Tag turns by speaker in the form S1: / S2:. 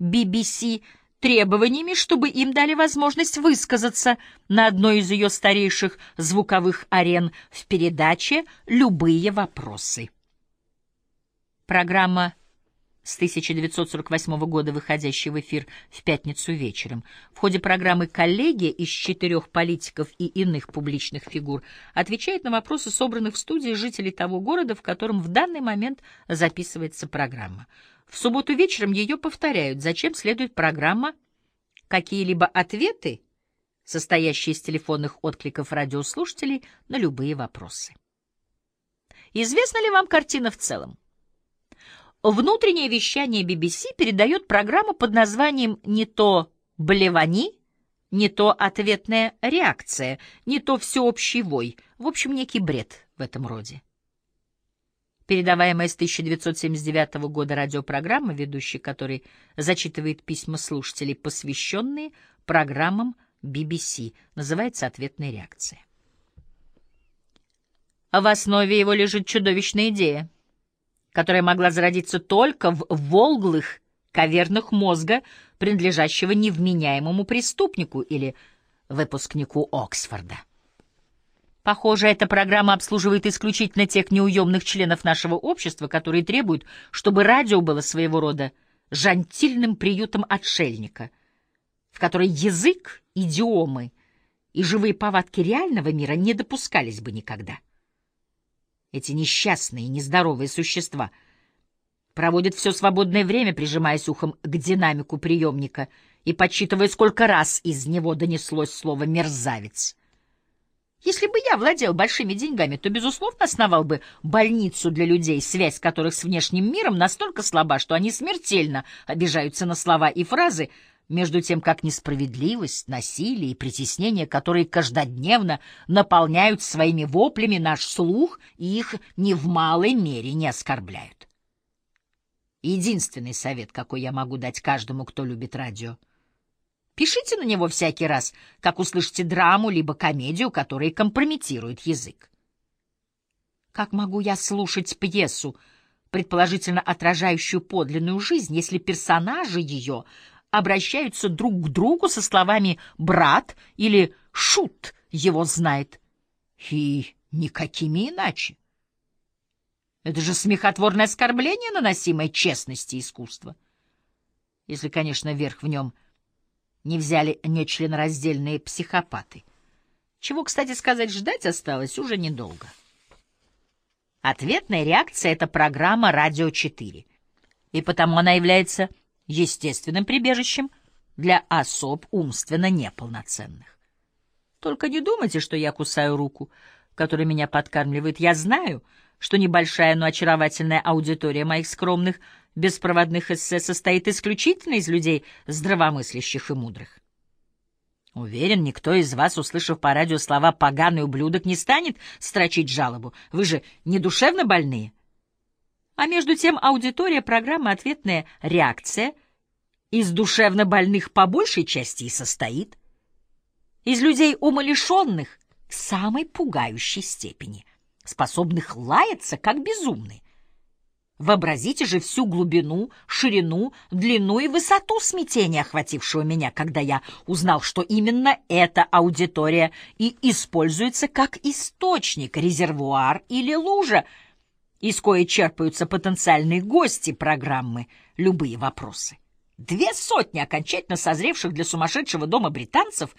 S1: BBC требованиями, чтобы им дали возможность высказаться на одной из ее старейших звуковых арен в передаче «Любые вопросы». Программа с 1948 года выходящей в эфир в пятницу вечером. В ходе программы «Коллегия» из четырех политиков и иных публичных фигур отвечает на вопросы собранных в студии жителей того города, в котором в данный момент записывается программа. В субботу вечером ее повторяют, зачем следует программа «Какие-либо ответы», состоящие из телефонных откликов радиослушателей на любые вопросы. Известна ли вам картина в целом? Внутреннее вещание BBC передает программу под названием не то «Блевани», не то ответная реакция, не то всеобщий вой, в общем, некий бред в этом роде. Передаваемая с 1979 года радиопрограмма, ведущий которой зачитывает письма слушателей, посвященные программам BBC, называется «Ответная реакция». В основе его лежит чудовищная идея — которая могла зародиться только в волглых кавернах мозга, принадлежащего невменяемому преступнику или выпускнику Оксфорда. Похоже, эта программа обслуживает исключительно тех неуемных членов нашего общества, которые требуют, чтобы радио было своего рода жантильным приютом отшельника, в которой язык, идиомы и живые повадки реального мира не допускались бы никогда эти несчастные, нездоровые существа, проводят все свободное время, прижимаясь ухом к динамику приемника и подсчитывая, сколько раз из него донеслось слово «мерзавец». Если бы я владел большими деньгами, то, безусловно, основал бы больницу для людей, связь которых с внешним миром настолько слаба, что они смертельно обижаются на слова и фразы, между тем как несправедливость, насилие и притеснение, которые каждодневно наполняют своими воплями наш слух, их ни в малой мере не оскорбляют. Единственный совет, какой я могу дать каждому, кто любит радио. Пишите на него всякий раз, как услышите драму либо комедию, которые компрометируют язык. Как могу я слушать пьесу, предположительно отражающую подлинную жизнь, если персонажи ее обращаются друг к другу со словами «брат» или «шут» его знает. И никакими иначе. Это же смехотворное оскорбление, наносимое честности искусства. Если, конечно, верх в нем не взяли нечленораздельные психопаты. Чего, кстати сказать, ждать осталось уже недолго. Ответная реакция — это программа «Радио 4», и потому она является естественным прибежищем для особ умственно неполноценных. Только не думайте, что я кусаю руку, которая меня подкармливает. Я знаю, что небольшая, но очаровательная аудитория моих скромных беспроводных эссе состоит исключительно из людей здравомыслящих и мудрых. Уверен, никто из вас, услышав по радио слова «поганый ублюдок», не станет строчить жалобу. Вы же не душевно больные. А между тем аудитория программы «Ответная реакция» из душевно больных по большей части и состоит. Из людей умалишенных в самой пугающей степени, способных лаяться как безумные. Вообразите же всю глубину, ширину, длину и высоту смятения, охватившего меня, когда я узнал, что именно эта аудитория и используется как источник, резервуар или лужа, из коей черпаются потенциальные гости программы «Любые вопросы». Две сотни окончательно созревших для сумасшедшего дома британцев